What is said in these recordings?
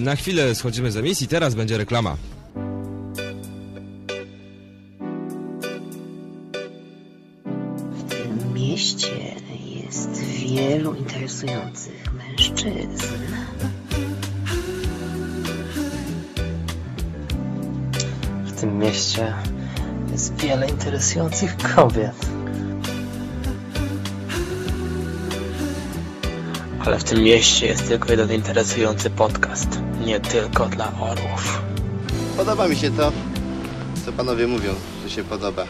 Na chwilę schodzimy z emisji, teraz będzie reklama. W tym mieście jest wielu interesujących mężczyzn. W tym mieście jest wiele interesujących kobiet. Ale w tym mieście jest tylko jeden interesujący podcast. Nie tylko dla orłów. Podoba mi się to, co panowie mówią, że się podoba.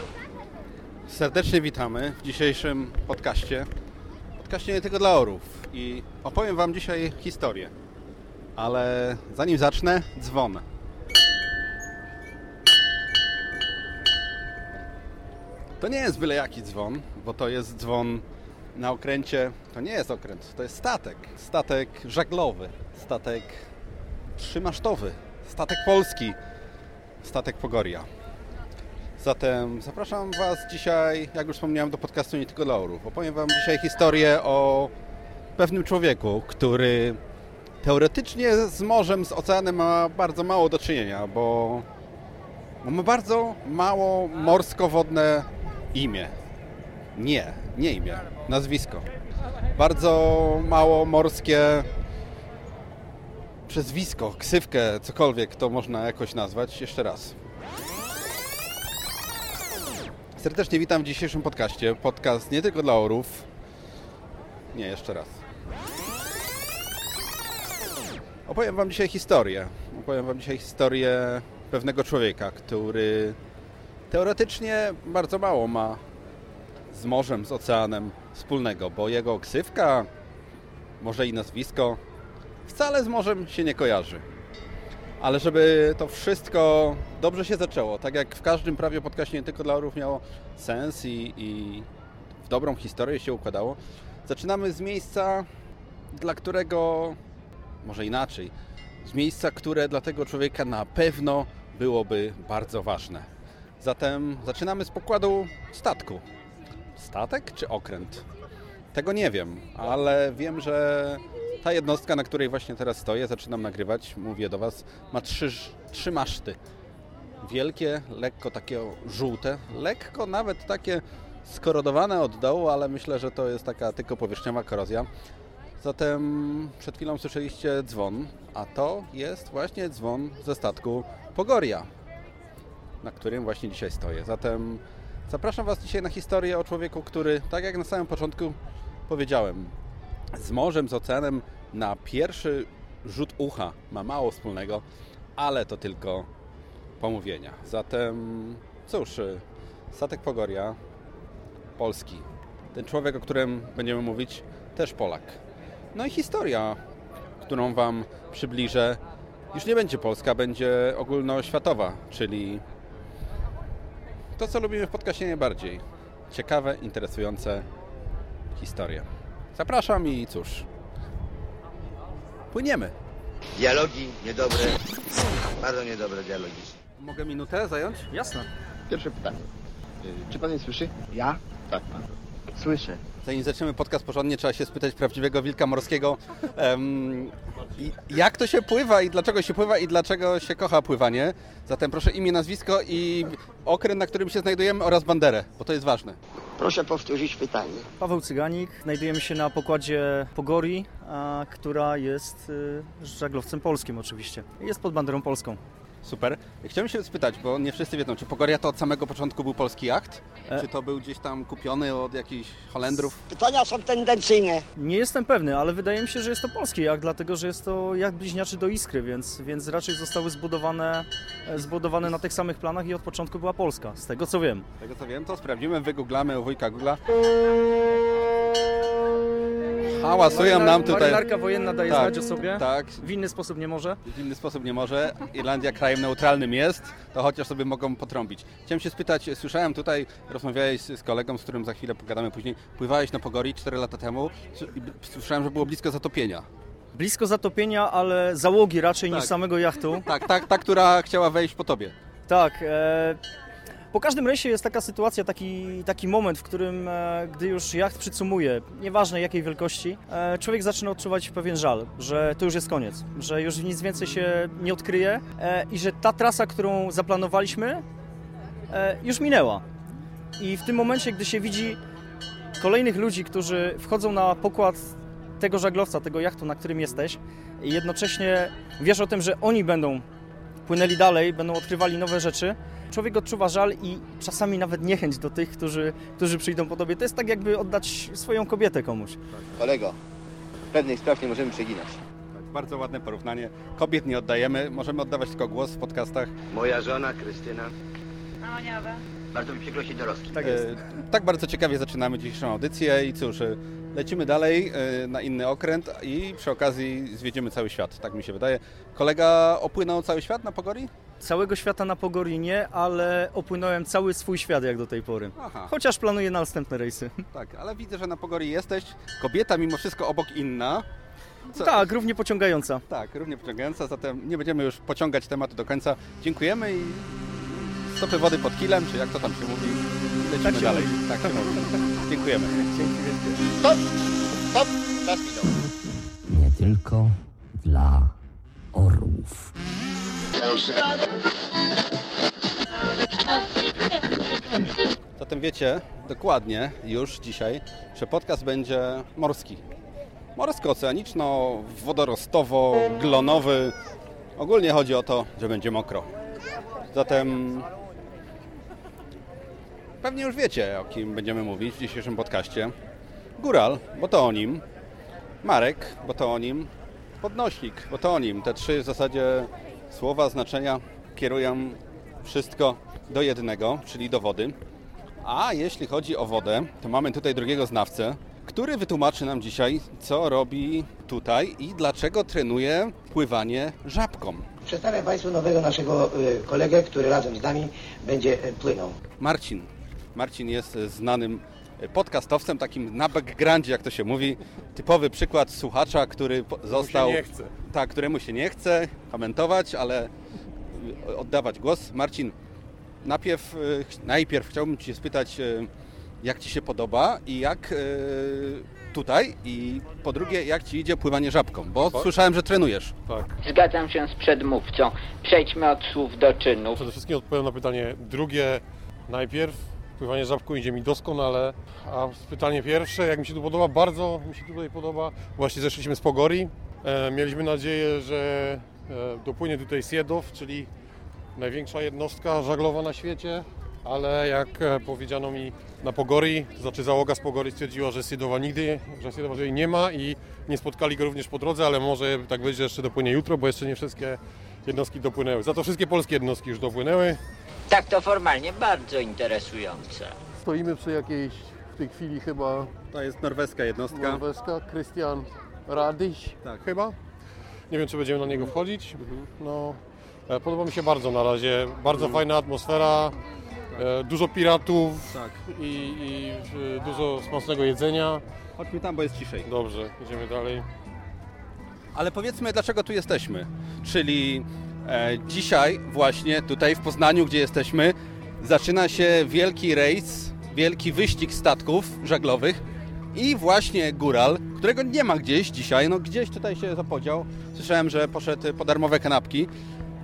Serdecznie witamy w dzisiejszym podcaście. Podcaście nie tylko dla orów. I opowiem Wam dzisiaj historię. Ale zanim zacznę, dzwon. To nie jest byle jaki dzwon, bo to jest dzwon na okręcie. To nie jest okręt, to jest statek. Statek żaglowy, statek trzymasztowy, statek polski, statek Pogoria. Zatem zapraszam Was dzisiaj, jak już wspomniałem, do podcastu nie tylko dla. Opowiem Wam dzisiaj historię o pewnym człowieku, który teoretycznie z morzem, z oceanem ma bardzo mało do czynienia, bo ma bardzo mało morsko-wodne imię. Nie, nie imię, nazwisko. Bardzo mało morskie przezwisko, ksywkę, cokolwiek to można jakoś nazwać. Jeszcze raz. Serdecznie witam w dzisiejszym podcaście. Podcast nie tylko dla orów. Nie, jeszcze raz. Opowiem Wam dzisiaj historię. Opowiem Wam dzisiaj historię pewnego człowieka, który teoretycznie bardzo mało ma z morzem, z oceanem wspólnego, bo jego ksywka, może i nazwisko, wcale z morzem się nie kojarzy. Ale żeby to wszystko dobrze się zaczęło, tak jak w każdym prawie podcaście nie tylko dla orów miało sens i, i w dobrą historię się układało, zaczynamy z miejsca, dla którego, może inaczej, z miejsca, które dla tego człowieka na pewno byłoby bardzo ważne. Zatem zaczynamy z pokładu statku. Statek czy okręt? Tego nie wiem, ale wiem, że ta jednostka, na której właśnie teraz stoję, zaczynam nagrywać, mówię do Was, ma trzy, trzy maszty. Wielkie, lekko takie żółte, lekko nawet takie skorodowane od dołu, ale myślę, że to jest taka tylko powierzchniowa korozja. Zatem przed chwilą słyszeliście dzwon, a to jest właśnie dzwon ze statku Pogoria, na którym właśnie dzisiaj stoję. Zatem zapraszam Was dzisiaj na historię o człowieku, który, tak jak na samym początku powiedziałem, z morzem, z oceanem na pierwszy rzut ucha ma mało wspólnego, ale to tylko pomówienia. Zatem cóż, statek Pogoria, polski. Ten człowiek, o którym będziemy mówić, też Polak. No i historia, którą Wam przybliżę, już nie będzie polska, będzie ogólnoświatowa, czyli to, co lubimy w podcaście najbardziej. Ciekawe, interesujące historie. Zapraszam i cóż, płyniemy. Dialogi niedobre, bardzo niedobre dialogi. Mogę minutę zająć? Jasne. Pierwsze pytanie. Y, Czy pan mnie słyszy? Ja? Tak, pan. Słyszę. Zanim zaczniemy podcast porządnie, trzeba się spytać prawdziwego wilka morskiego, i- jak to się pływa i dlaczego się pływa i dlaczego się kocha pływanie. Zatem proszę imię, nazwisko i okręt, na którym się znajdujemy oraz banderę, bo to jest ważne. Proszę powtórzyć pytanie. Paweł Cyganik. Znajdujemy się na pokładzie Pogori, a, która jest y, żaglowcem polskim oczywiście. Jest pod banderą polską. Super. Chciałem się spytać, bo nie wszyscy wiedzą, czy Pogoria to od samego początku był polski jacht? E. Czy to był gdzieś tam kupiony od jakichś Holendrów? Pytania są tendencyjne. Nie jestem pewny, ale wydaje mi się, że jest to polski jak, dlatego że jest to jak bliźniaczy do Iskry, więc, więc raczej zostały zbudowane, e, zbudowane na tych samych planach i od początku była Polska, z tego co wiem. Z tego co wiem, to sprawdzimy, wygooglamy u wujka Google'a. Hałasują nam tutaj. Marynarka wojenna daje Tak, znać o sobie. Tak, W inny sposób nie może. w inny sposób nie może. Irlandia krajem neutralnym jest, to chociaż sobie mogą potrąbić. Chciałem się spytać, słyszałem tutaj, rozmawiałeś z kolegą, z którym za chwilę pogadamy później, pływałeś na Pogori 4 lata temu i słyszałem, że było blisko zatopienia. Blisko zatopienia, ale załogi raczej Tak. niż samego jachtu. Tak, tak, ta, która chciała wejść po tobie. Tak. E, Po każdym rejsie jest taka sytuacja, taki, taki moment, w którym, e, gdy już jacht przycumuje, nieważne jakiej wielkości, e, człowiek zaczyna odczuwać pewien żal, że to już jest koniec, że już nic więcej się nie odkryje e, i że ta trasa, którą zaplanowaliśmy, już minęła. I w tym momencie, gdy się widzi kolejnych ludzi, którzy wchodzą na pokład tego żaglowca, tego jachtu, na którym jesteś i jednocześnie wiesz o tym, że oni będą płynęli dalej, będą odkrywali nowe rzeczy, człowiek odczuwa żal i czasami nawet niechęć do tych, którzy, którzy przyjdą po tobie. To jest tak jakby oddać swoją kobietę komuś. Kolego, pewnych spraw nie możemy przeginać. Tak, bardzo ładne porównanie. Kobiet nie oddajemy, możemy oddawać tylko głos w podcastach. Moja żona Krystyna. Bardzo mi przykro się dorosli. Tak E, tak bardzo ciekawie zaczynamy dzisiejszą audycję i cóż, e, lecimy dalej e, na inny okręt i przy okazji zwiedziemy cały świat, tak mi się wydaje. Kolega opłynął cały świat na Pogori? Całego świata na Pogorinie, ale opłynąłem cały swój świat jak do tej pory. Aha, Chociaż planuję na następne rejsy. tak, ale widzę, że na Pogori jesteś. Kobieta mimo wszystko obok inna. Co- Tak, równie pociągająca. Tak, równie pociągająca, zatem nie będziemy już pociągać tematu do końca. Dziękujemy i stopy wody pod kilem, czy jak to tam się mówi. Lecimy Tak się dalej. mówi. Tak się mówi. Dziękujemy. Stop! Stop! Czas minął. nie tylko dla orłów. Zatem wiecie dokładnie już dzisiaj, że podcast będzie morski. Morsko-oceaniczno-wodorostowo-glonowy. Ogólnie chodzi o to, że będzie mokro. Zatem pewnie już wiecie, o kim będziemy mówić w dzisiejszym podcaście. Góral, bo to o nim. Marek, bo to o nim. Podnośnik, bo to o nim. Te trzy w zasadzie słowa, znaczenia kierują wszystko do jednego, czyli do wody. A jeśli chodzi o wodę, to mamy tutaj drugiego znawcę, który wytłumaczy nam dzisiaj, co robi tutaj i dlaczego trenuje pływanie żabką. Przedstawiam Państwu nowego naszego y, kolegę, który razem z nami będzie y, płynął. Marcin. Marcin jest e, znanym e, podcastowcem, takim na backgroundzie, jak to się mówi. Typowy przykład słuchacza, który został... nie chce. Tak, któremu się nie chce komentować, ale y, oddawać głos. Marcin, najpierw, najpierw chciałbym Cię spytać, jak Ci się podoba i jak tutaj i po drugie, jak Ci idzie pływanie żabką, bo słyszałem, że trenujesz. Tak. Zgadzam się z przedmówcą. Przejdźmy od słów do czynów. Przede wszystkim odpowiem na pytanie drugie najpierw. Pływanie żabką idzie mi doskonale. A pytanie pierwsze, jak mi się tu podoba? Bardzo mi się tutaj podoba. Właśnie zeszliśmy z Pogori. E, mieliśmy nadzieję, że e, dopłynie tutaj Siedow, czyli największa jednostka żaglowa na świecie. Ale jak e, powiedziano mi na Pogori, to znaczy załoga z Pogori stwierdziła, że Siedowa nigdy, że Siedowa tutaj nie ma i nie spotkali go również po drodze, ale może tak być, że jeszcze dopłynie jutro, bo jeszcze nie wszystkie jednostki dopłynęły. Za to wszystkie polskie jednostki już dopłynęły. Tak to formalnie bardzo interesujące. Stoimy przy jakiejś w tej chwili chyba To jest norweska jednostka. Norweska, Christian Radiś Tak. chyba. Nie wiem, czy będziemy na niego wchodzić. No, e, podoba mi się bardzo na razie. Bardzo fajna atmosfera, e, dużo piratów Tak. i, i e, dużo smacznego jedzenia. Chodźmy tam, bo jest ciszej. Dobrze, idziemy dalej. Ale powiedzmy, dlaczego tu jesteśmy. Czyli dzisiaj właśnie tutaj w Poznaniu, gdzie jesteśmy, zaczyna się wielki rejs, wielki wyścig statków żaglowych i właśnie Góral, którego nie ma gdzieś dzisiaj, no gdzieś tutaj się zapodział. Słyszałem, że poszedł po darmowe kanapki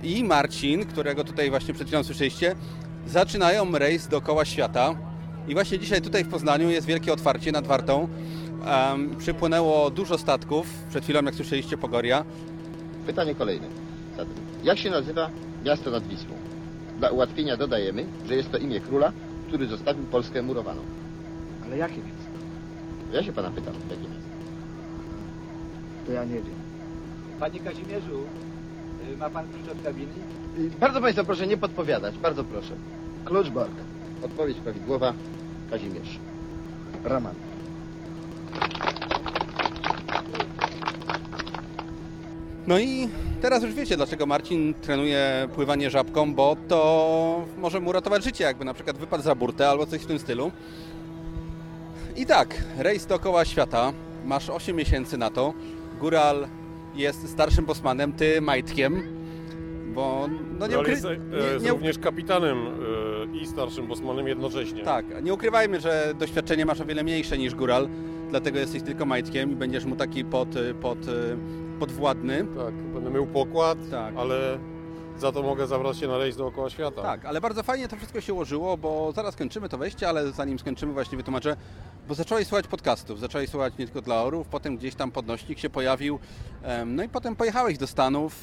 i Marcin, którego tutaj właśnie przed chwilą słyszeliście, zaczynają rejs dookoła świata. I właśnie dzisiaj tutaj w Poznaniu jest wielkie otwarcie nad Wartą. Em, przypłynęło dużo statków, przed chwilą jak słyszeliście Pogoria. Pytanie kolejne. Zatem, jak się nazywa miasto nad Wisłą? Dla ułatwienia dodajemy, że jest to imię króla, który zostawił Polskę murowaną. Ale jakie miasto? Ja się pana pytam, jakie miasto? To ja nie wiem. Panie Kazimierzu, y, ma pan klucz od kabiny? Y, Bardzo Państwa proszę nie podpowiadać, bardzo proszę. Kluczborg. Odpowiedź prawidłowa, Kazimierz. Roman. No i teraz już wiecie, dlaczego Marcin trenuje pływanie żabką, bo to może mu uratować życie, jakby na przykład wypadł za burtę albo coś w tym stylu. I tak, rejs dookoła świata. Masz 8 miesięcy na to. Góral jest starszym bosmanem, ty majtkiem. Bo no nie, ukry... jest, e, nie, również kapitanem e, i starszym bosmanem jednocześnie. Tak, nie ukrywajmy, że doświadczenie masz o wiele mniejsze niż góral, dlatego jesteś tylko majtkiem i będziesz mu taki pod, pod, podwładny. Tak, będę mył pokład, Tak. ale za to mogę zabrać się na rejs dookoła świata. Tak, ale bardzo fajnie to wszystko się ułożyło, bo zaraz kończymy to wejście, ale zanim skończymy właśnie wytłumaczę, bo zacząłeś słuchać podcastów, zacząłeś słuchać nie tylko dla orów, potem gdzieś tam podnośnik się pojawił, no i potem pojechałeś do Stanów,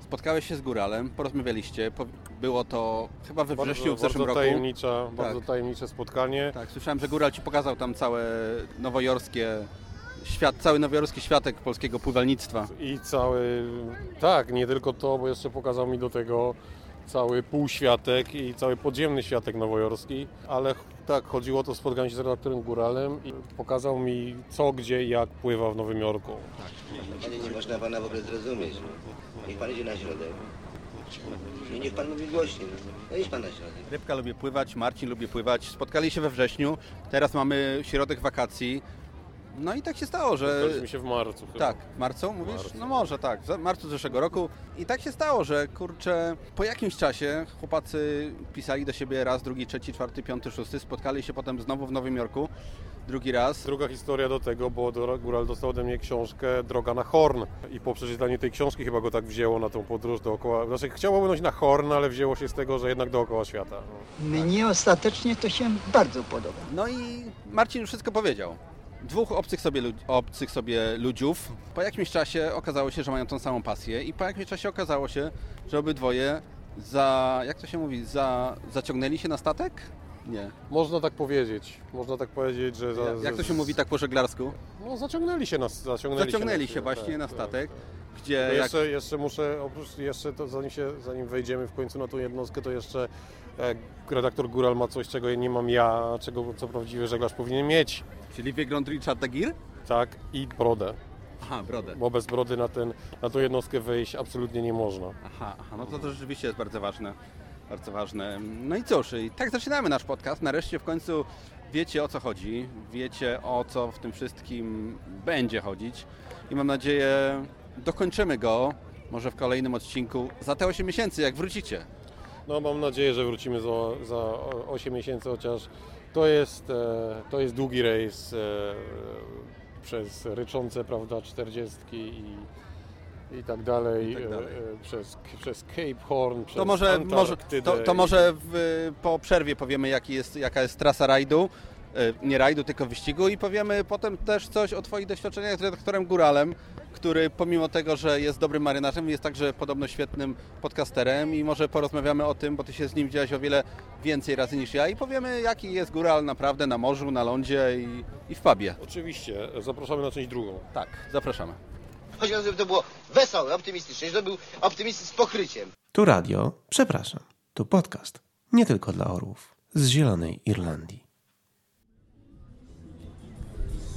spotkałeś się z góralem, porozmawialiście, po- było to chyba we Bardzo, wrześniu w zeszłym bardzo roku. Tajemnicza, Bardzo Tak. tajemnicze spotkanie. Tak, słyszałem, że góral Ci pokazał tam całe nowojorskie, świat, cały nowojorski światek polskiego pływalnictwa. I cały, tak, nie tylko to, bo jeszcze pokazał mi do tego cały półświatek i cały podziemny światek nowojorski, ale tak, chodziło o to spotkanie się z redaktorem Góralem i pokazał mi co, gdzie i jak pływa w Nowym Jorku. Panie, nie można pana w ogóle zrozumieć. Niech pan idzie na środek. I niech pan mówi głośniej. No idź pan na środek. Rybka lubi pływać, Marcin lubi pływać. Spotkali się we wrześniu, teraz mamy środek wakacji. No i tak się stało, że... Spotkaliśmy się w marcu chyba. Tak, w marcu mówisz? marcu. No może tak, w marcu zeszłego roku. I tak się stało, że kurczę, po jakimś czasie chłopacy pisali do siebie raz, drugi, trzeci, czwarty, piąty, szósty, spotkali się potem znowu w Nowym Jorku, drugi raz. Druga historia do tego, bo do- Góral dostał ode mnie książkę Droga na Horn i po przeczytaniu tej książki chyba go tak wzięło na tą podróż dookoła. Znaczy chciał płynąć na Horn, ale wzięło się z tego, że jednak dookoła świata. Mnie ostatecznie to się bardzo podoba. No i Marcin już wszystko powiedział. Dwóch obcych sobie, obcych sobie ludziów. Po jakimś czasie okazało się, że mają tą samą pasję i po jakimś czasie okazało się, że obydwoje za, jak to się mówi, za, zaciągnęli się na statek? Nie. Można tak powiedzieć. Można tak powiedzieć, że... Za, Jak to się mówi tak po żeglarsku? No zaciągnęli się na, zaciągnęli Zaciągnęli się, się właśnie tak, na tak, statek, tak. gdzie No jak... jeszcze, jeszcze muszę, oprócz jeszcze to zanim, się, zanim wejdziemy w końcu na tą jednostkę, to jeszcze e, redaktor Góral ma coś, czego nie mam ja, czego co prawdziwy żeglarz powinien mieć. Czyli wygląd Richarda Gere? Tak, i brodę. Aha, brodę. Bo bez brody na, ten, na tą jednostkę wejść absolutnie nie można. Aha, aha, no to, to rzeczywiście jest bardzo ważne. Bardzo ważne. No i cóż, i tak zaczynamy nasz podcast. Nareszcie w końcu wiecie o co chodzi, wiecie o co w tym wszystkim będzie chodzić i mam nadzieję dokończymy go może w kolejnym odcinku za te 8 miesięcy, jak wrócicie. No mam nadzieję, że wrócimy za, za 8 miesięcy, chociaż to jest, e, to jest długi rejs e, przez ryczące, prawda, 40 i, i tak dalej, I tak dalej. e, e, przez, przez Cape Horn, przez To może, może, to, to może w, po przerwie powiemy jaki jest, jaka jest trasa rajdu, nie rajdu, tylko wyścigu i powiemy potem też coś o Twoich doświadczeniach z redaktorem Góralem, który pomimo tego, że jest dobrym marynarzem, jest także podobno świetnym podcasterem i może porozmawiamy o tym, bo Ty się z nim widziałeś o wiele więcej razy niż ja i powiemy jaki jest Góral naprawdę na morzu, na lądzie i, i w pubie. Oczywiście, zapraszamy na część drugą. Tak, zapraszamy. Chodzi żeby to było wesołe, optymistyczne, żeby to był optymizm z pokryciem. Tu radio, przepraszam, tu podcast. Nie tylko dla orłów. Z Zielonej Irlandii.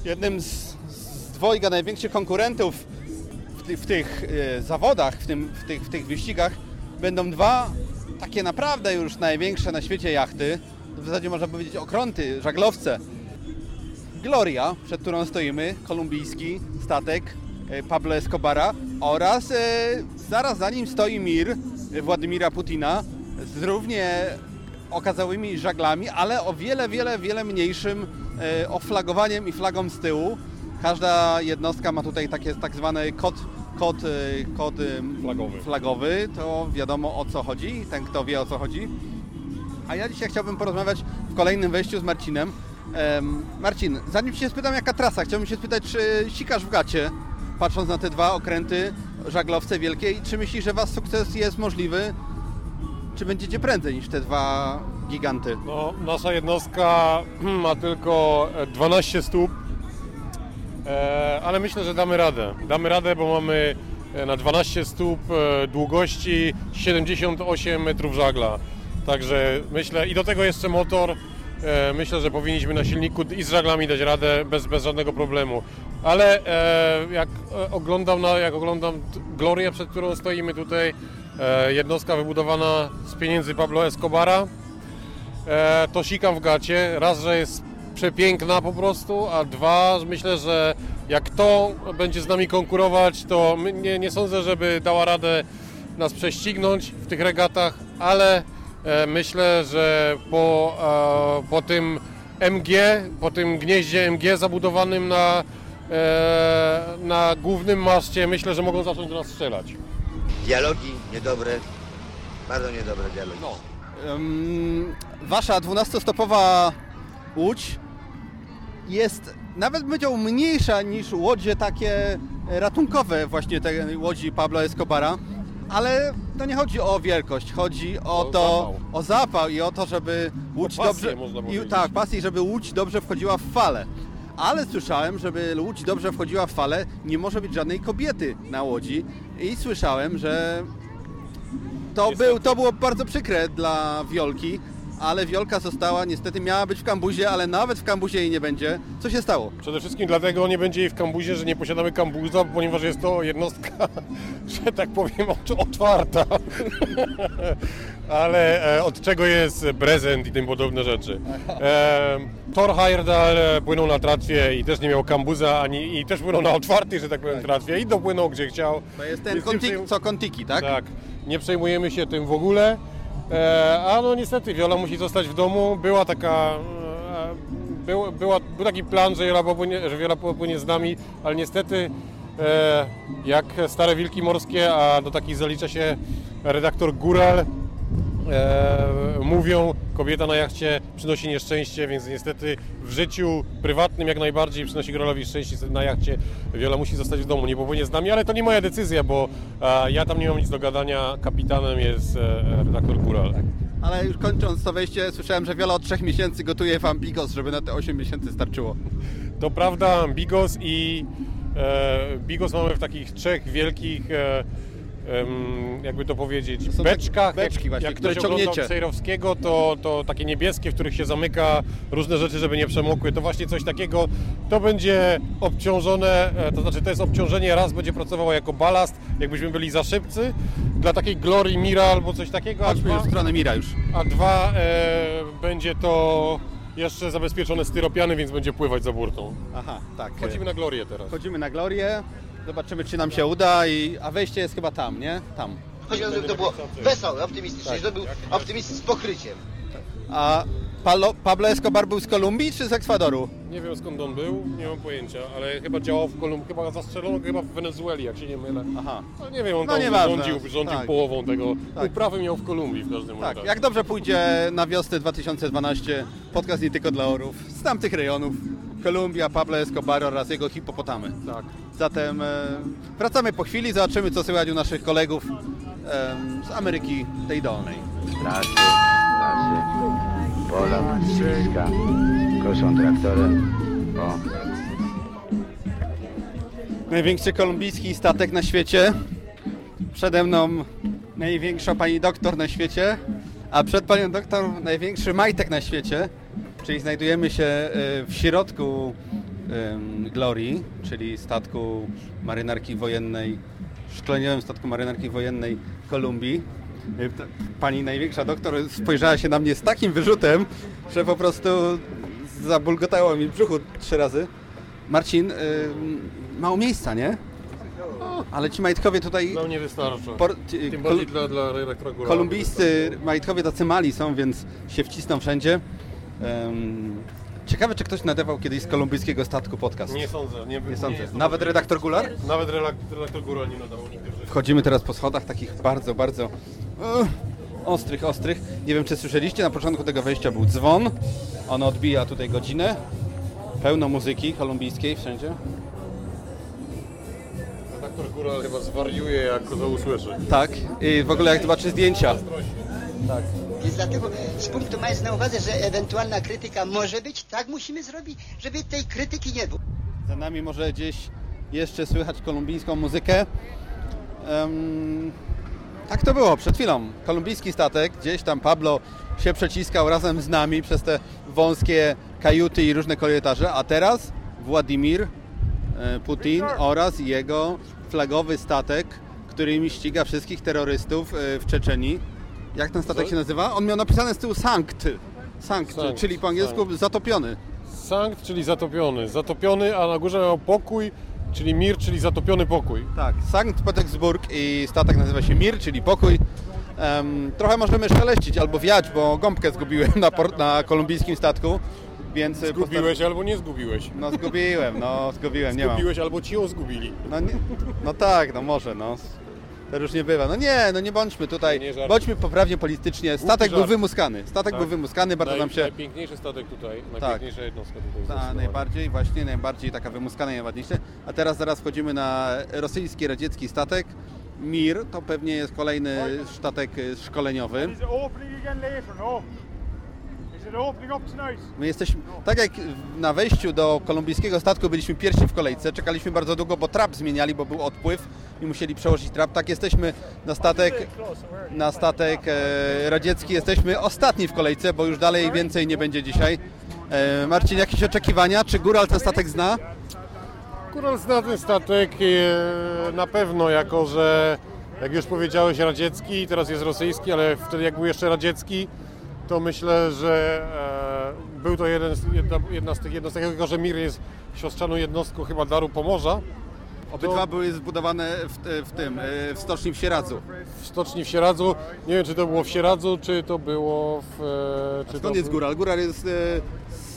jednym z, z dwojga największych konkurentów w, ty, w tych e, zawodach, w, tym, w, tych, w tych wyścigach będą dwa takie naprawdę już największe na świecie jachty, w zasadzie można powiedzieć okrąty, żaglowce. Gloria, przed którą stoimy, kolumbijski statek e, Pablo Escobara oraz e, zaraz za nim stoi Mir e, Władimira Putina z równie okazałymi żaglami, ale o wiele, wiele, wiele mniejszym oflagowaniem i flagą z tyłu. Każda jednostka ma tutaj takie tak zwany kod, kod, e, kod e, Flagowy. flagowy, to wiadomo o co chodzi, ten kto wie o co chodzi. A ja dzisiaj chciałbym porozmawiać w kolejnym wejściu z Marcinem. Em, Marcin, zanim się spytam jaka trasa, chciałbym się spytać, czy sikasz w gacie, patrząc na te dwa okręty, żaglowce wielkie i czy myślisz, że Was sukces jest możliwy? Czy będziecie prędzej niż te dwa giganty? No, nasza jednostka ma tylko e, 12 stóp, ale myślę, że damy radę. Damy radę, bo mamy e, na 12 stóp e, długości 78 metrów żagla. Także myślę, i do tego jeszcze motor, e, myślę, że powinniśmy na silniku i z żaglami dać radę bez, bez żadnego problemu. Ale e, jak e, oglądam, na, jak oglądam Glorię, przed którą stoimy tutaj, e, jednostka wybudowana z pieniędzy Pablo Escobara, e, to sikam w gacie. Raz, że jest przepiękna po prostu, a dwa, myślę, że jak to będzie z nami konkurować, to nie, nie sądzę, żeby dała radę nas prześcignąć w tych regatach, ale e, myślę, że po, e, po tym MG, po tym gnieździe MG zabudowanym na, e, na głównym maszcie, myślę, że mogą zacząć do nas strzelać. Dialogi niedobre, bardzo niedobre dialogi. Ym, wasza 12-stopowa łódź jest nawet powiedział mniejsza niż łodzie takie ratunkowe właśnie tej łodzi Pablo Escobara, ale to nie chodzi o wielkość, chodzi o, O to, zapał. o zapał i o to, żeby łódź dobrze i, tak, pasję, żeby łódź dobrze wchodziła w falę. Ale słyszałem, żeby łódź dobrze wchodziła w falę, nie może być żadnej kobiety na łodzi i słyszałem, że to, był, to było bardzo przykre dla Wiolki, ale Wiolka została, niestety miała być w kambuzie, ale nawet w kambuzie jej nie będzie. Co się stało? Przede wszystkim dlatego nie będzie jej w kambuzie, że nie posiadamy kambuza, ponieważ jest to jednostka, że tak powiem, otwarta. Ale e, od czego jest prezent i tym podobne rzeczy. E, Thor Heyerdahl e, płynął na tratwie i też nie miał kambuza, ani, i też płynął na otwartej, że tak powiem, tratwie i dopłynął gdzie chciał. To jest ten Więc co kontiki, tak? Tak. Nie przejmujemy się tym w ogóle. E, a no niestety Wiola musi zostać w domu. Była taka. E, był, była, był taki plan, że Wiola, popłynie, że Wiola popłynie z nami, ale niestety e, jak stare wilki morskie, a do takich zalicza się redaktor Góral, e, mówią, kobieta na jachcie przynosi nieszczęście, więc niestety w życiu prywatnym jak najbardziej przynosi Góralowi szczęście na jachcie. Wiola musi zostać w domu, nie popłynie z nami, ale to nie moja decyzja, bo e, ja tam nie mam nic do gadania, kapitanem jest e, redaktor Góral. Ale już kończąc to wejście, słyszałem, że Wiola od trzech miesięcy gotuje wam bigos, żeby na te 8 miesięcy starczyło. To prawda, bigos i e, bigos mamy w takich trzech wielkich, e, jakby to powiedzieć, są beczkach. beczki jak, właśnie, jak ktoś oglądał ciągniecie. Sejrowskiego, to, to takie niebieskie, w których się zamyka różne rzeczy, żeby nie przemokły. To właśnie coś takiego, to będzie obciążone, e, to znaczy to jest obciążenie, raz będzie pracowało jako balast, jakbyśmy byli za szybcy, dla takiej Glory Mira albo coś takiego. a Chodźmy dwa- już w stronę Mira już. a dwa e, będzie to jeszcze zabezpieczone styropiany, więc będzie pływać za burtą. Aha, tak. Chodzimy na Glorię teraz. Chodzimy na Glorię, zobaczymy czy nam się uda, i, a wejście jest chyba tam, nie? Tam. Chodzi o to, żeby to było wesołe, optymistyczne, żeby to był optymizm z pokryciem. A Palo, Pablo Escobar był z Kolumbii czy z Ekwadoru? Nie wiem skąd on był, nie mam pojęcia, ale chyba działał w Kolumbii, chyba zastrzelono chyba w Wenezueli, jak się nie mylę. Aha. No nie wiem, on No tam rządził, rządził Tak. połową tego. Tak. Uprawy miał w Kolumbii w każdym Tak, razie. jak dobrze pójdzie na wiosnę 2012, podcast nie tylko dla orów, z tamtych rejonów, Kolumbia, Pablo Escobar oraz jego hipopotamy. Tak. Zatem e, wracamy po chwili, zobaczymy co słychać u naszych kolegów e, z Ameryki tej Dolnej. Lasy, lasy, pola, ścieżka, koszą traktorem. O, Największy kolumbijski statek na świecie. Przede mną największa pani doktor na świecie, a przed panią doktor największy majtek na świecie. Czyli znajdujemy się e, w środku em, Glorii, czyli statku marynarki wojennej, szkoleniowym statku marynarki wojennej Kolumbii. E, Pani największa doktor spojrzała się na mnie z takim wyrzutem, że po prostu zabulgotało mi w brzuchu trzy razy. Marcin, y, mało miejsca, nie? Ale ci majtkowie tutaj... Nam nie wystarcza. Por- Tym bardziej dla, dla. Kolumbijscy majtkowie tacy mali są, więc się wcisną wszędzie. Em, ciekawe, czy ktoś nadawał kiedyś z kolumbijskiego statku podcast. Nie sądzę. Nie, Nie sądzę. to Nawet redaktor Gular? Nawet redaktor Góra nie nadawał nigdy w życiu. Wchodzimy teraz po schodach takich bardzo, bardzo e, ostrych, ostrych. Nie wiem, czy słyszeliście, na początku tego wejścia był dzwon. On odbija tutaj godzinę. Pełno muzyki kolumbijskiej wszędzie. Redaktor Góra chyba zwariuje, jak to usłyszy. Tak. I w ogóle jak zobaczy zdjęcia. Tak. Więc dlatego z punktu mając na uwadze, że ewentualna krytyka może być, tak musimy zrobić, żeby tej krytyki nie było. Za nami może gdzieś jeszcze słychać kolumbijską muzykę. Em, tak to było przed chwilą. Kolumbijski statek, gdzieś tam Pablo się przeciskał razem z nami przez te wąskie kajuty i różne korytarze, a teraz Władimir e, Putin oraz jego flagowy statek, którym ściga wszystkich terrorystów e, w Czeczenii. Jak ten statek się nazywa? On miał napisane z tyłu Sankt. Sankt, Sankt, czyli po angielsku Sankt. zatopiony. Sankt, czyli zatopiony. Zatopiony, a na górze miał pokój, Czyli Mir, czyli zatopiony pokój. Tak, Sankt Petersburg i statek nazywa się Mir, czyli pokój. Em, trochę możemy szeleścić albo wiać, bo gąbkę zgubiłem na, port, na kolumbijskim statku, więc... e, Zgubiłeś albo nie zgubiłeś. No zgubiłem, no zgubiłem, nie mam. Zgubiłeś albo ci ją zgubili. No, nie, no tak, no może, no. To już nie bywa. No nie, no nie bądźmy tutaj, Nie żartuj. bądźmy poprawnie politycznie. Statek był żart. wymuskany, statek Tak. był wymuskany, bardzo Naj, nam się... Najpiękniejszy statek tutaj, Tak. najpiękniejsza jednostka tutaj. Ta, zdecydowanie. najbardziej, właśnie najbardziej taka wymuskana i najładniejsza. A teraz zaraz wchodzimy na rosyjski, radziecki statek. Mir to pewnie jest kolejny statek y, szkoleniowy. Is it opening again later? No. Is it opening up tonight? My jesteśmy, tak jak na wejściu do kolumbijskiego statku byliśmy pierwsi w kolejce, czekaliśmy bardzo długo, bo trap zmieniali, bo był odpływ i musieli przełożyć trap. Tak jesteśmy na statek, na statek e, radziecki, jesteśmy ostatni w kolejce, bo już dalej więcej nie będzie dzisiaj. E, Marcin, jakieś oczekiwania? Czy Góral ten statek zna? Kural zna ten statek e, na pewno, jako że jak już powiedziałeś radziecki, teraz jest rosyjski, ale wtedy jak był jeszcze radziecki, to myślę, że e, był to jeden, z- jedna, jedna z tych jednostek, jako że Mir jest siostrzaną jednostką chyba Daru Pomorza. Obydwa były zbudowane w, w tym, e, w stoczni w Sieradzu. W stoczni w Sieradzu. Nie wiem, czy to było w Sieradzu, czy to było w... e, Czy Skąd to jest Góral? Góral jest e,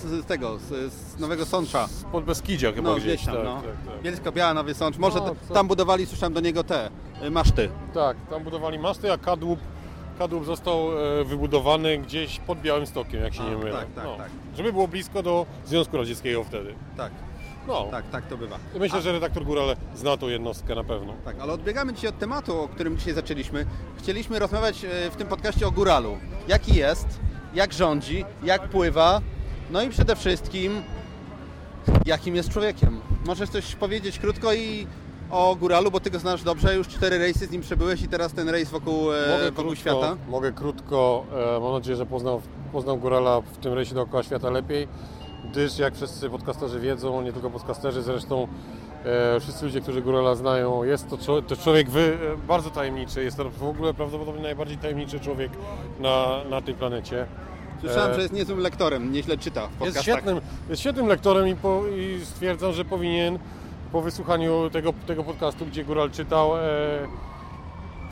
z tego, z, z Nowego Sącza. Pod Beskidzia chyba no, gdzieś. tam, tak, no. tak, tak. Bielsko-Biała, Nowy Sącz. Może No, tam budowali, słyszałem do niego te maszty. Tak, tam budowali maszty, a kadłub, kadłub został e, wybudowany gdzieś pod Białymstokiem, jak się A, nie mylę. tak, tak, no. tak. Żeby było blisko do Związku Radzieckiego wtedy. Tak. No. Tak, tak to bywa. Myślę, że redaktor Góral zna tą jednostkę na pewno. Tak, ale odbiegamy dzisiaj od tematu, o którym dzisiaj zaczęliśmy. Chcieliśmy rozmawiać e, w tym podcaście o góralu. Jaki jest, jak rządzi, jak pływa, no i przede wszystkim jakim jest człowiekiem. Możesz coś powiedzieć krótko i o góralu, bo ty go znasz dobrze, już cztery rejsy z nim przebyłeś i teraz ten rejs wokół, e, wokół świata. Mogę krótko, e, mam nadzieję, że poznał, poznał Górala w tym rejsie dookoła świata lepiej, gdyż jak wszyscy podcasterzy wiedzą, nie tylko podcasterzy, zresztą e, wszyscy ludzie, którzy Górala znają, jest to, to człowiek wy, bardzo tajemniczy, jest to w ogóle prawdopodobnie najbardziej tajemniczy człowiek na, na tej planecie. Słyszałem, że jest niezłym lektorem, nieźle czyta w jest świetnym, jest świetnym lektorem i, po, i stwierdzam, że powinien po wysłuchaniu tego, tego podcastu, gdzie Góral czytał, e,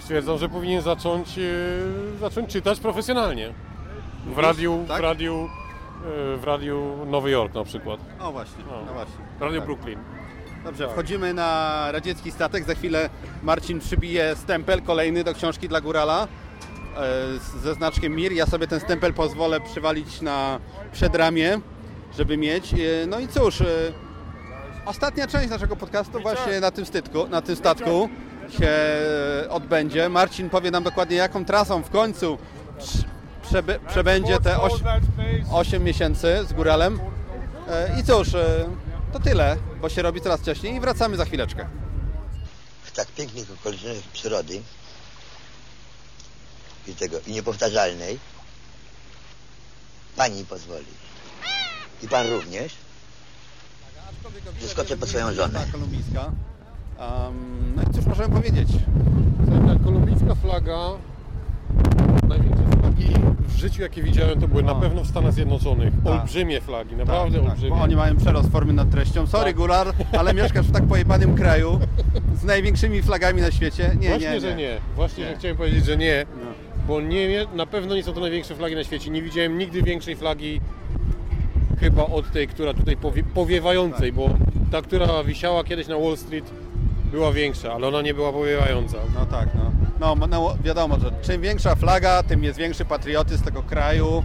stwierdzam, że powinien zacząć, e, zacząć czytać profesjonalnie. W radiu, Tak? w radiu, e, w radiu Nowy Jork na przykład. O właśnie, no, właśnie. W radiu Tak. Brooklyn. Dobrze, wchodzimy na radziecki statek. Za chwilę Marcin przybije stempel kolejny do książki dla Górala e, ze znaczkiem Mir. Ja sobie ten stempel pozwolę przywalić na przedramię, żeby mieć. E, No i cóż, e, ostatnia część naszego podcastu właśnie na tym, stytku, na tym statku się odbędzie. Marcin powie nam dokładnie jaką trasą w końcu prz- przeby, przebędzie te 8 miesięcy z Góralem. E, I cóż, e, to tyle, bo się robi coraz wcześniej i wracamy za chwileczkę. w tak pięknych okolicznościach przyrody i tego i niepowtarzalnej pani pozwoli i pan również zeskoczę po swoją żonę. Ta kolumbijska. Um, no i cóż możemy powiedzieć? Ta kolumbijska flaga, największe flagi w życiu jakie widziałem to były na pewno w Stanach Zjednoczonych. Olbrzymie flagi, naprawdę tak, olbrzymie. Bo oni mają przerost formy nad treścią. Sorry, Tak. Gular, ale mieszkasz w tak pojebanym kraju z największymi flagami na świecie. Nie, Właśnie, nie, nie. że nie. Właśnie, Nie. że chciałem powiedzieć, że nie. Bo nie, na pewno nie są to największe flagi na świecie. Nie widziałem nigdy większej flagi chyba od tej, która tutaj powie, powiewającej, bo ta, która wisiała kiedyś na Wall Street była większa, ale ona nie była powiewająca. No tak, no. No, no wiadomo, że czym większa flaga, tym jest większy patriotyzm tego kraju.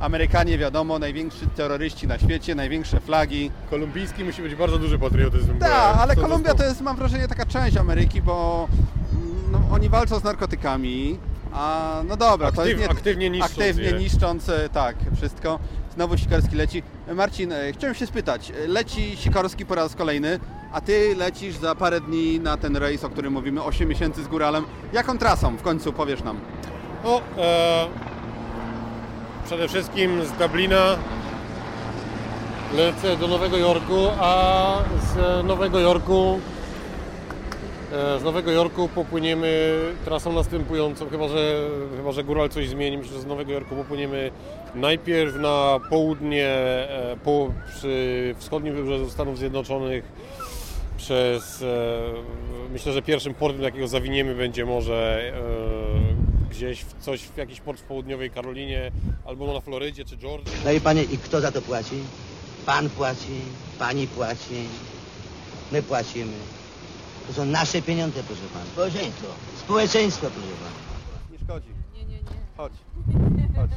Amerykanie wiadomo, najwięksi terroryści na świecie, największe flagi. Kolumbijski musi być bardzo duży patriotyzm. Tak, ale to Kolumbia to jest, mam wrażenie, taka część Ameryki, bo mm, no, oni walczą z narkotykami, a no dobra, to Aktyw- jest nie, aktywnie niszcząc aktywnie je. niszcząc, e, tak, wszystko. Znowu Sikorski leci. Marcin, e, chciałem się spytać, e, leci Sikorski po raz kolejny, a ty lecisz za parę dni na ten rejs, o którym mówimy, 8 miesięcy z Góralem. Jaką trasą w końcu powiesz nam? No, e, przede wszystkim z Dublina lecę do Nowego Jorku, a z Nowego Jorku z Nowego Jorku popłyniemy trasą następującą, chyba że, chyba, że Góral coś zmieni. Myślę, że z Nowego Jorku popłyniemy najpierw na południe, e, po, przy wschodnim wybrzeżu Stanów Zjednoczonych przez, e, myślę, że pierwszym portem, do jakiego zawiniemy będzie może e, gdzieś w coś, w jakiś port w południowej Karolinie, albo na Florydzie czy Georgii. No i panie, i kto za to płaci? Pan płaci, pani płaci, my płacimy. To są nasze pieniądze, proszę pana. Społeczeństwo. Społeczeństwo, proszę pana. Nie szkodzi. Nie, nie, nie. Chodź. Chodź.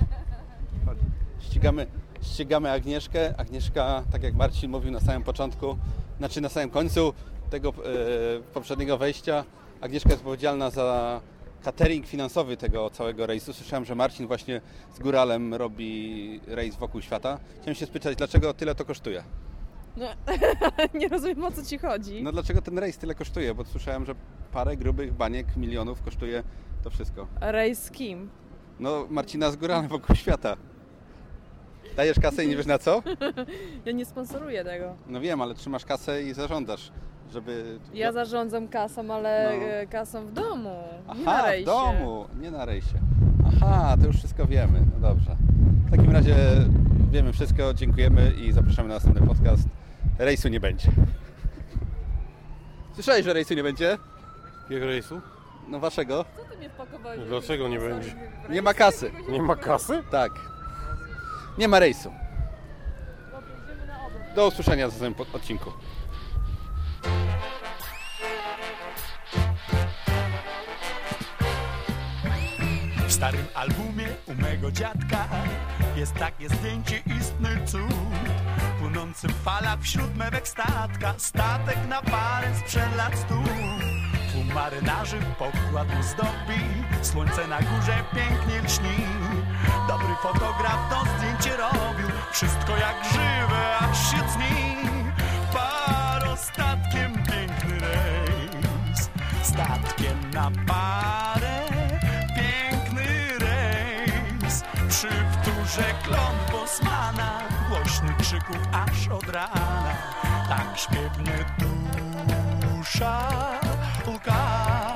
Chodź. Ścigamy, ścigamy Agnieszkę. Agnieszka, tak jak Marcin mówił na samym początku, znaczy na samym końcu tego e, poprzedniego wejścia, Agnieszka jest odpowiedzialna za catering finansowy tego całego rejsu. Słyszałem, że Marcin właśnie z Góralem robi rejs wokół świata. Chciałem się spytać, dlaczego tyle to kosztuje? No, nie rozumiem o co ci chodzi. No dlaczego ten rejs tyle kosztuje? Bo słyszałem, że parę grubych baniek, milionów kosztuje to wszystko. Rejs z kim? No Marcina z Góralem wokół świata. Dajesz kasę i nie wiesz na co? ja nie sponsoruję tego. No wiem, ale trzymasz kasę i zarządzasz, żeby... Ja zarządzam kasą, ale No. e, kasą w domu, nie Aha, na w rejsie. domu, nie na rejsie. Aha, to już wszystko wiemy. No dobrze. W takim razie wiemy wszystko, dziękujemy i zapraszamy na następny podcast. Rejsu nie będzie. Słyszałeś, że rejsu nie będzie? Jakiego rejsu? No waszego. Co ty mnie wpakowałeś? Dlaczego nie będzie? Nie ma kasy. Nie ma kasy? Tak. Nie ma rejsu. Do usłyszenia w następnym odcinku. Starym albumie u mego dziadka jest takie zdjęcie istny cud. Płynący w falach wśród mewek statka, statek na parę sprzed lat stu. Tłum marynarzy pokład zdobi, słońce na górze pięknie lśni. Dobry fotograf to zdjęcie robił, wszystko jak żywe, aż się cni. Parostatkiem piękny rejs, statkiem na parę, wtórze klon Bosmana, głośny krzyków aż od rana, tak śpiewnie dusza łka.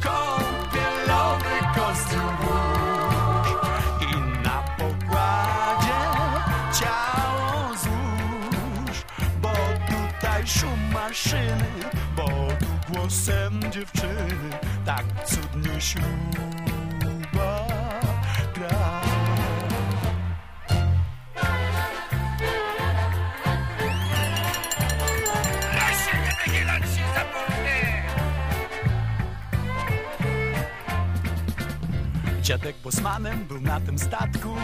Kąpielowy kostium włóż i na pokładzie ciało złóż, bo tutaj szum maszyny, bo tu głosem dziewczyny tak cudnie śluba Dziadek bosmanem był na tym statku.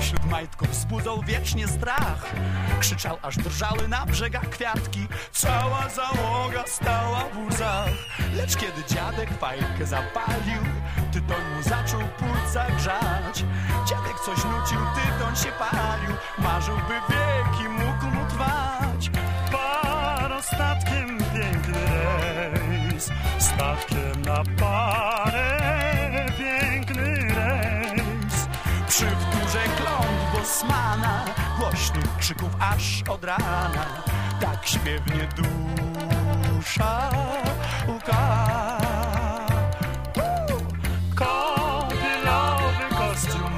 Wśród majtków wzbudzał wiecznie strach. Krzyczał aż drżały na brzegach kwiatki. Cała załoga stała w łzach. Lecz kiedy dziadek fajkę zapalił Tytoń mu zaczął płuca grzać Dziadek coś nucił, tytoń się palił. Marzył, by wieki mógł mu trwać. Parostatkiem piękny rejs Statkiem na parę kląt Bosmana Głośnych krzyków aż od rana Tak śpiewnie dusza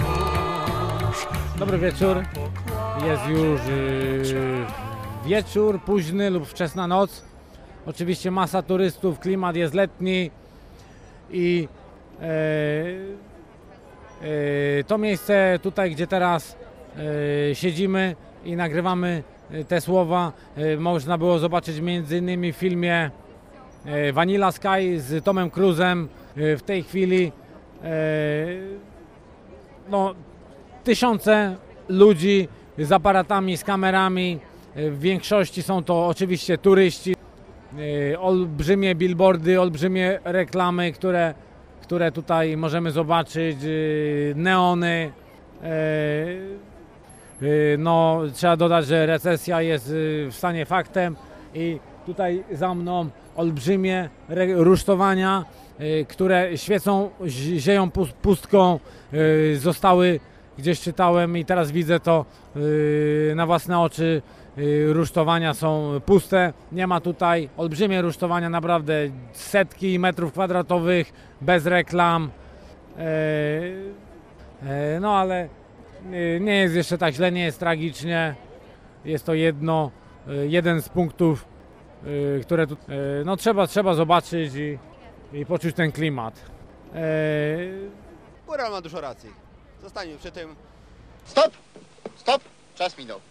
mórz Dobry wieczór. Jest już yy, wieczór, późny lub wczesna noc. Oczywiście masa turystów, klimat jest letni i e, e, to miejsce tutaj, gdzie teraz siedzimy i nagrywamy e, te słowa, e, można było zobaczyć innymi w filmie e, Vanilla Sky z Tomem Cruzem. E, w tej chwili e, no, tysiące ludzi z aparatami, z kamerami. W większości są to oczywiście turyści. Olbrzymie billboardy, olbrzymie reklamy, które, które tutaj możemy zobaczyć, neony. Yy, No, trzeba dodać, że recesja jest yy, w stanie faktem i tutaj za mną olbrzymie rusztowania, yy, które świecą, zi- zieją pus- pustką, zostały gdzieś czytałem i teraz widzę to na własne oczy. Rusztowania są puste, nie ma tutaj olbrzymie rusztowania, naprawdę setki metrów kwadratowych, bez reklam. Yy, yy, no ale nie jest jeszcze tak źle, nie jest tragicznie. Jest to jedno y, jeden z punktów, y, które tu, y, no trzeba, trzeba zobaczyć i, i poczuć ten klimat. Y, Góral ma dużo racji. Zostańmy przy tym. Stop! Stop! Czas minął.